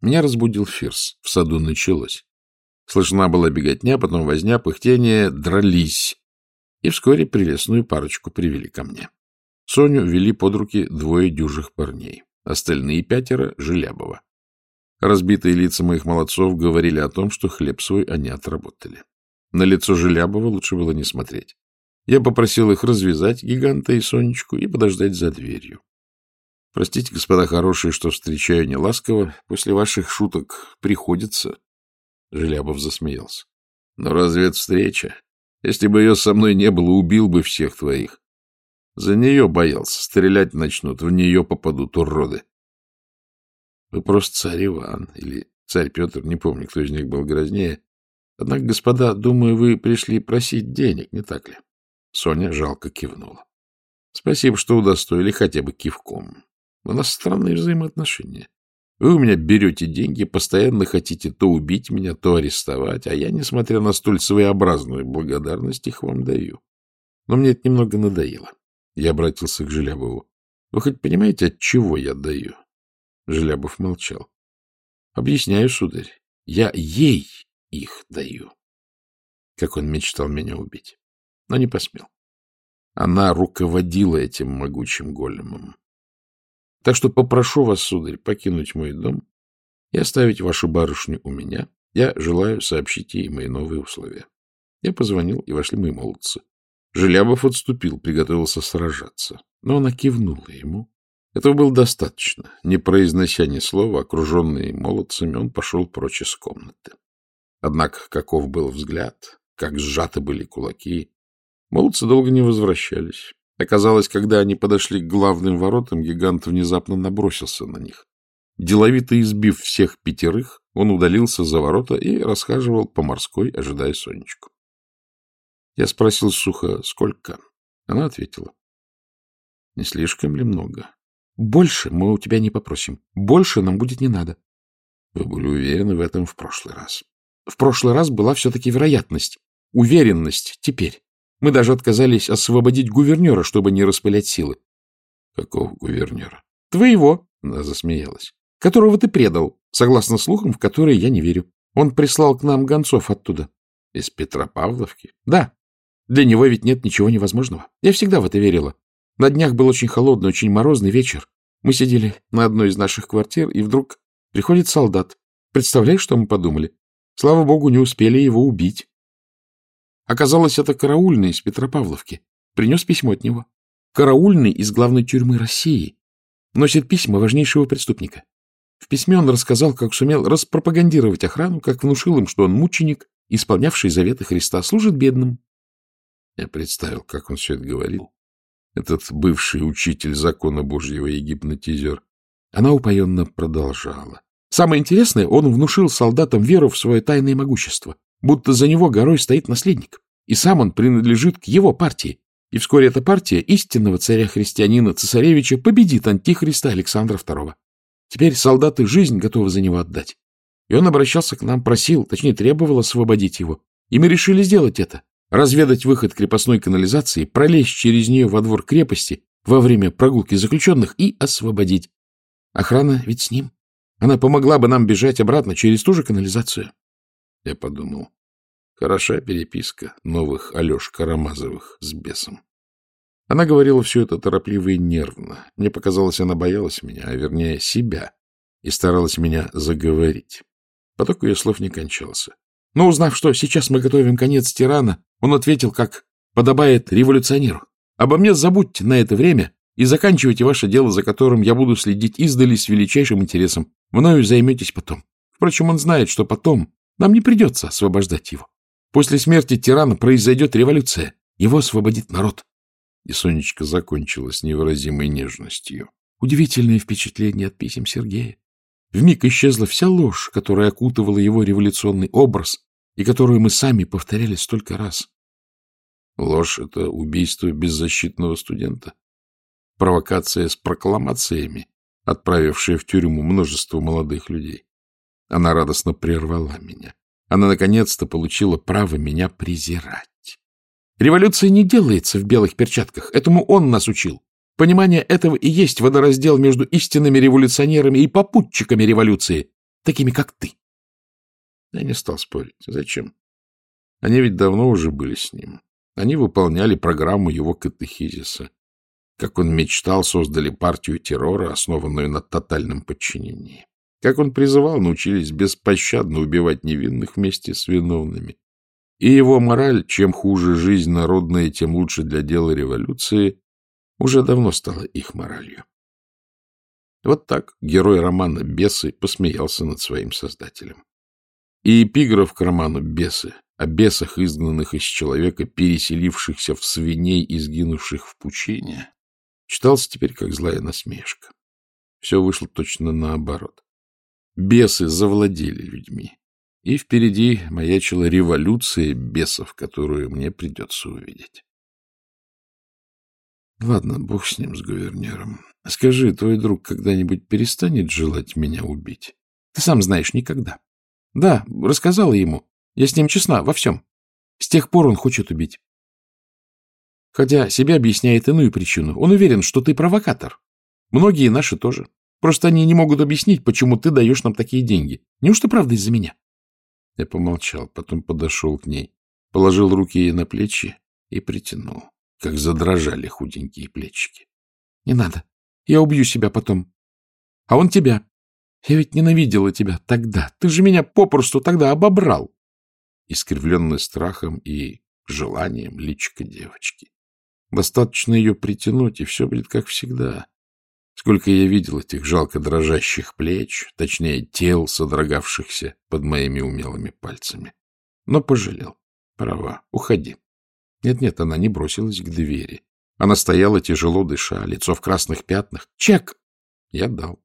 Меня разбудил Фирс. В саду началось. Слышна была беготня, потом возня, пыхтение, дрались. И вскоре прелестную парочку привели ко мне. Соню вели под руки двое дюжих парней. Остальные пятеро — Желябова. Разбитые лица моих молодцов говорили о том, что хлеб свой они отработали. На лицо Желябова лучше было не смотреть. Я попросил их развязать гиганта и Сонечку и подождать за дверью. Простите, господа хорошие, что встречаю неласково. После ваших шуток приходится. Желябов засмеялся. Но разве это встреча? Если бы ее со мной не было, убил бы всех твоих. За нее боялся. Стрелять начнут, в нее попадут уроды. Вы просто царь Иван или царь Петр, не помню, кто из них был грознее. Однако, господа, думаю, вы пришли просить денег, не так ли? Соня жалко кивнула. Спасибо, что удостоили хотя бы кивком. У нас странные взаимоотношения. Вы у меня берете деньги, постоянно хотите то убить меня, то арестовать, а я, несмотря на столь своеобразную благодарность, их вам даю. Но мне это немного надоело. Я обратился к Желябову. Вы хоть понимаете, от чего я даю? Желябов молчал. — Объясняю, сударь. Я ей их даю. Как он мечтал меня убить. Но не посмел. Она руководила этим могучим големом. Так что попрошу вас, сударь, покинуть мой дом и оставить вашу барышню у меня. Я желаю сообщить ей мои новые условия. Я позвонил, и вошли мои молодцы. Желябов отступил, приготовился сражаться. Но она кивнула ему, этого было достаточно. Не произнося ни слова, окруженный молодцами, он пошел прочь из комнаты. Однако каков был взгляд, как сжаты были кулаки. Молодцы долго не возвращались. Оказалось, когда они подошли к главным воротам, гигант внезапно набросился на них. Деловито избив всех пятерых, он удалился за ворота и расхаживал по морской, ожидая Сонечку. Я спросил сухо, сколько? Она ответила. Не слишком ли много? Больше мы у тебя не попросим. Больше нам будет не надо. Вы были уверены в этом в прошлый раз. В прошлый раз была все-таки вероятность. Уверенность теперь. Мы даже отказались освободить гувернера, чтобы не распылять силы. Какого гувернера? Твоего, она засмеялась. Которого ты предал, согласно слухам, в которые я не верю. Он прислал к нам гонцов оттуда. Из Петропавловки? Да. Для него ведь нет ничего невозможного. Я всегда в это верила. На днях был очень холодный, очень морозный вечер. Мы сидели на одной из наших квартир, и вдруг приходит солдат. Представляешь, что мы подумали? Слава богу, не успели его убить. Оказалось, это караульный из Петропавловки. Принес письмо от него. Караульный из главной тюрьмы России. Носит письма важнейшего преступника. В письме он рассказал, как сумел распропагандировать охрану, как внушил им, что он мученик, исполнявший заветы Христа, служит бедным. Я представил, как он все это говорил этот бывший учитель закона Божьего и гипнотизер. Она упоенно продолжала. Самое интересное, он внушил солдатам веру в свое тайное могущество, будто за него горой стоит наследник, и сам он принадлежит к его партии. И вскоре эта партия истинного царя-христианина-цесаревича победит антихриста Александра II. Теперь солдаты жизнь готовы за него отдать. И он обращался к нам, просил, точнее требовал освободить его. И мы решили сделать это разведать выход крепостной канализации, пролезть через нее во двор крепости во время прогулки заключенных и освободить. Охрана ведь с ним. Она помогла бы нам бежать обратно через ту же канализацию. Я подумал, хороша переписка новых Алеш Карамазовых с бесом. Она говорила все это торопливо и нервно. Мне показалось, она боялась меня, а вернее себя, и старалась меня заговорить. Поток ее слов не кончался. Но узнав, что сейчас мы готовим конец тирана, он ответил, как подобает революционеру. Обо мне забудьте на это время и заканчивайте ваше дело, за которым я буду следить издали с величайшим интересом. Мною займетесь потом. Впрочем, он знает, что потом нам не придется освобождать его. После смерти тирана произойдет революция. Его освободит народ. И Сонечка закончила с невыразимой нежностью. Удивительное впечатление от писем Сергея. Вмиг исчезла вся ложь, которая окутывала его революционный образ и которую мы сами повторяли столько раз. Ложь — это убийство беззащитного студента. Провокация с прокламациями, отправившая в тюрьму множество молодых людей. Она радостно прервала меня. Она наконец-то получила право меня презирать. Революция не делается в белых перчатках. Этому он нас учил. Понимание этого и есть водораздел между истинными революционерами и попутчиками революции. такими, как ты. Я не стал спорить. Зачем? Они ведь давно уже были с ним. Они выполняли программу его катехизиса. Как он мечтал, создали партию террора, основанную на тотальном подчинении. Как он призывал, научились беспощадно убивать невинных вместе с виновными. И его мораль, чем хуже жизнь народная, тем лучше для дела революции, уже давно стала их моралью. Вот так герой романа «Бесы» посмеялся над своим создателем. И эпиграф к роману «Бесы» о бесах, изгнанных из человека, переселившихся в свиней и сгинувших в пучине, читался теперь как злая насмешка. Все вышло точно наоборот. Бесы завладели людьми, и впереди маячила революция бесов, которую мне придется увидеть. Ладно, бог с ним, с гувернером. Скажи, твой друг когда-нибудь перестанет желать меня убить? Ты сам знаешь, никогда. Да, рассказала ему. Я с ним честна во всем. С тех пор он хочет убить. Хотя себе объясняет иную причину. Он уверен, что ты провокатор. Многие наши тоже. Просто они не могут объяснить, почему ты даешь нам такие деньги. Неужто правда из-за меня? Я помолчал, потом подошел к ней, положил руки ей на плечи и притянул, как задрожали худенькие плечики. — Не надо. Я убью себя потом. А он тебя. Я ведь ненавидела тебя тогда. Ты же меня попросту тогда обобрал. Искривленный страхом и желанием личка девочки. Достаточно ее притянуть, и все будет как всегда. Сколько я видел этих жалко дрожащих плеч, точнее, тел, содрогавшихся под моими умелыми пальцами. Но пожалел. Права. Уходи. Нет-нет, она не бросилась к двери. Она стояла, тяжело дыша, лицо в красных пятнах. «Чек!» Я дал.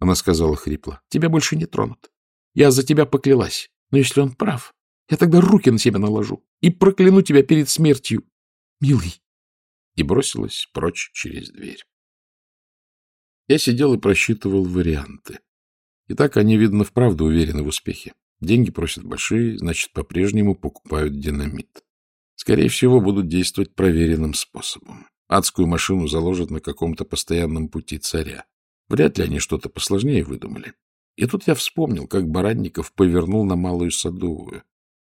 Она сказала хрипло. «Тебя больше не тронут. Я за тебя поклялась. Но если он прав, я тогда руки на себя наложу и прокляну тебя перед смертью. Милый!» И бросилась прочь через дверь. Я сидел и просчитывал варианты. И так они, видно, вправду уверены в успехе. Деньги просят большие, значит, по-прежнему покупают динамит. Скорее всего, будут действовать проверенным способом. Адскую машину заложат на каком-то постоянном пути царя. Вряд ли они что-то посложнее выдумали. И тут я вспомнил, как Баранников повернул на Малую Садовую.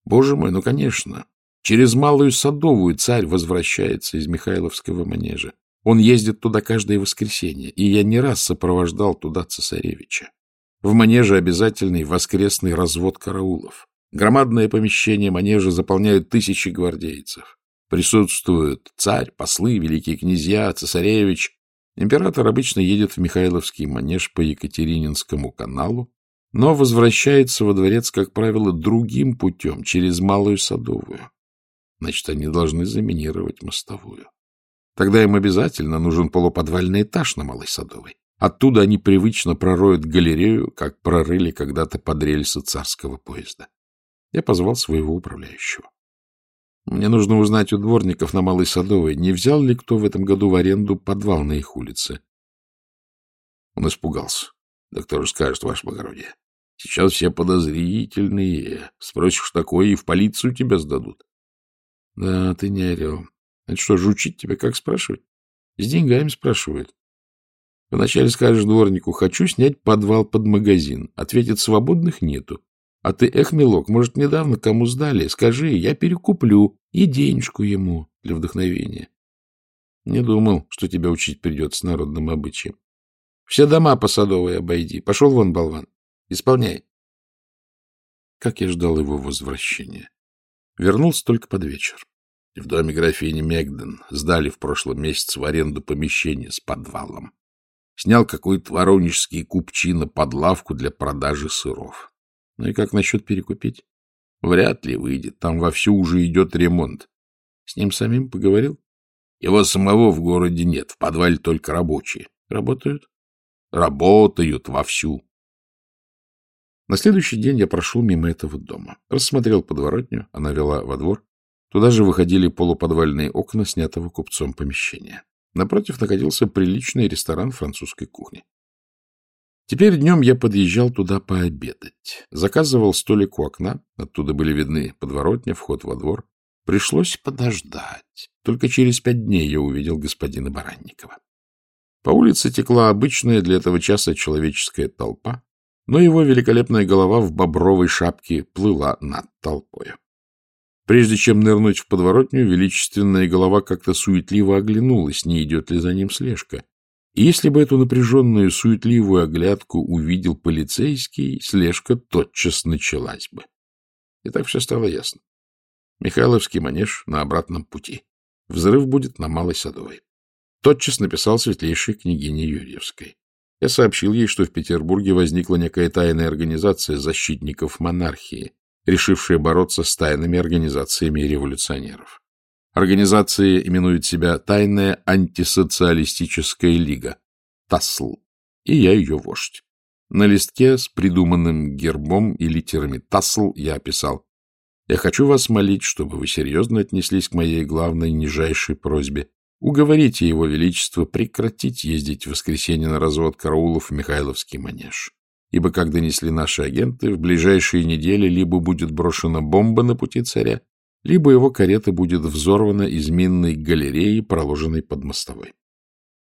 Боже мой, ну, конечно, через Малую Садовую царь возвращается из Михайловского манежа. Он ездит туда каждое воскресенье, и я не раз сопровождал туда цесаревича. В манеже обязательный воскресный развод караулов. Громадное помещение манежа заполняют тысячи гвардейцев. Присутствуют царь, послы, великие князья, цесаревич. Император обычно едет в Михайловский манеж по Екатерининскому каналу, но возвращается во дворец, как правило, другим путем, через Малую Садовую. Значит, они должны заминировать мостовую. Тогда им обязательно нужен полуподвальный этаж на Малой Садовой. Оттуда они привычно пророют галерею, как прорыли когда-то под рельсы царского поезда. Я позвал своего управляющего. Мне нужно узнать у дворников на Малой Садовой, не взял ли кто в этом году в аренду подвал на их улице. Он испугался. Да кто же скажет, ваше благородие? Сейчас все подозрительные. Спросишь такое, и в полицию тебя сдадут. Да, ты не орел. Это что, жучить тебя как спрашивать? С деньгами спрашивают. Вначале скажешь дворнику, хочу снять подвал под магазин. Ответит, свободных нету. А ты, эх, милок, может, недавно кому сдали? Скажи, я перекуплю и денежку ему для вдохновения. Не думал, что тебя учить придется народным обычаям. Все дома по Садовой обойди. Пошел вон, болван. Исполняй. Как я ждал его возвращения. Вернулся только под вечер. В доме графини Мегден сдали в прошлом месяце в аренду помещение с подвалом. Снял какой-то воронежский купчина под лавку для продажи сыров. Ну и как насчет перекупить? Вряд ли выйдет, там вовсю уже идет ремонт. С ним самим поговорил? Его самого в городе нет, в подвале только рабочие. Работают? Работают вовсю. На следующий день я прошел мимо этого дома. Рассмотрел подворотню, она вела во двор. Туда же выходили полуподвальные окна снятого купцом помещения. Напротив находился приличный ресторан французской кухни. Теперь днем я подъезжал туда пообедать. Заказывал столик у окна, оттуда были видны подворотня, вход во двор. Пришлось подождать. Только через пять дней я увидел господина Баранникова. По улице текла обычная для этого часа человеческая толпа. но его великолепная голова в бобровой шапке плыла над толпой. Прежде чем нырнуть в подворотню, величественная голова как-то суетливо оглянулась, не идет ли за ним слежка. И если бы эту напряженную, суетливую оглядку увидел полицейский, слежка тотчас началась бы. И так все стало ясно. Михайловский манеж на обратном пути. Взрыв будет на Малой Садовой. Тотчас написал светлейшей княгине Юрьевской. Я сообщил ей, что в Петербурге возникла некая тайная организация защитников монархии, решившая бороться с тайными организациями революционеров. Организация именует себя Тайная антисоциалистическая лига, ТАСЛ, и я ее вождь. На листке с придуманным гербом и литерами ТАСЛ я описал «Я хочу вас молить, чтобы вы серьезно отнеслись к моей главной нижайшей просьбе. Уговорите его величество прекратить ездить в воскресенье на развод караулов в Михайловский манеж. Ибо, как донесли наши агенты, в ближайшие недели либо будет брошена бомба на пути царя, либо его карета будет взорвана из минной галереи, проложенной под мостовой.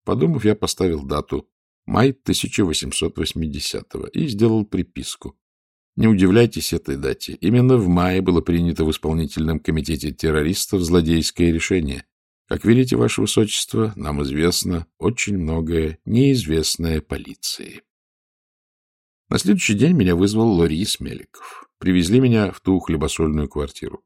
Подумав, я поставил дату май 1880-го и сделал приписку. Не удивляйтесь этой дате. Именно в мае было принято в исполнительном комитете террористов злодейское решение. Как видите, ваше высочество, нам известно очень многое неизвестное полиции. На следующий день меня вызвал Лорис Меликов. Привезли меня в ту хлебосольную квартиру.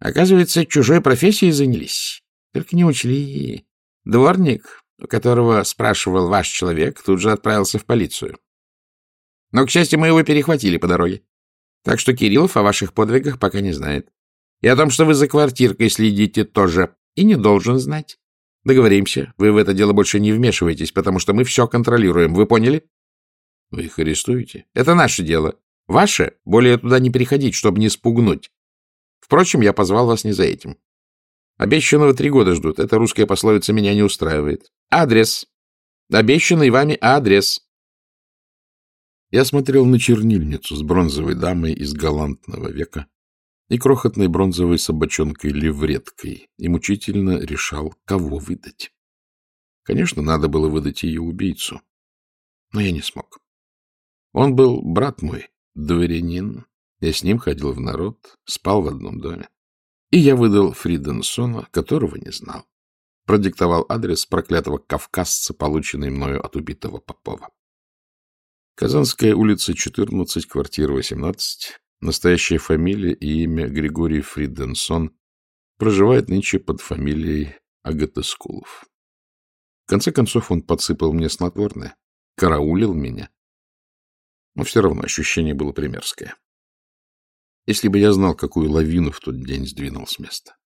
Оказывается, чужой профессией занялись. Только не учли. Дворник, у которого спрашивал ваш человек, тут же отправился в полицию. Но, к счастью, мы его перехватили по дороге. Так что Кириллов о ваших подвигах пока не знает. И о том, что вы за квартиркой следите, тоже. И не должен знать. Договоримся. Вы в это дело больше не вмешиваетесь, потому что мы все контролируем. Вы поняли? Вы их арестуете? Это наше дело. Ваше — более туда не переходить, чтобы не спугнуть. Впрочем, я позвал вас не за этим. Обещанного три года ждут. Эта русская пословица меня не устраивает. Адрес. Обещанный вами адрес. Я смотрел на чернильницу с бронзовой дамой из галантного века и крохотной бронзовой собачонкой-левреткой и мучительно решал, кого выдать. Конечно, надо было выдать ее убийцу, но я не смог. Он был брат мой, дворянин, я с ним ходил в народ, спал в одном доме. И я выдал Фриденсона, которого не знал. Продиктовал адрес проклятого кавказца, полученный мною от убитого Попова. Казанская улица, 14, квартира 18. Настоящая фамилия и имя Григорий Фриденсон. Проживает нынче под фамилией Агатескулов. В конце концов он подсыпал мне снотворное, караулил меня. Но все равно ощущение было примерское если бы я знал, какую лавину в тот день сдвинул с места.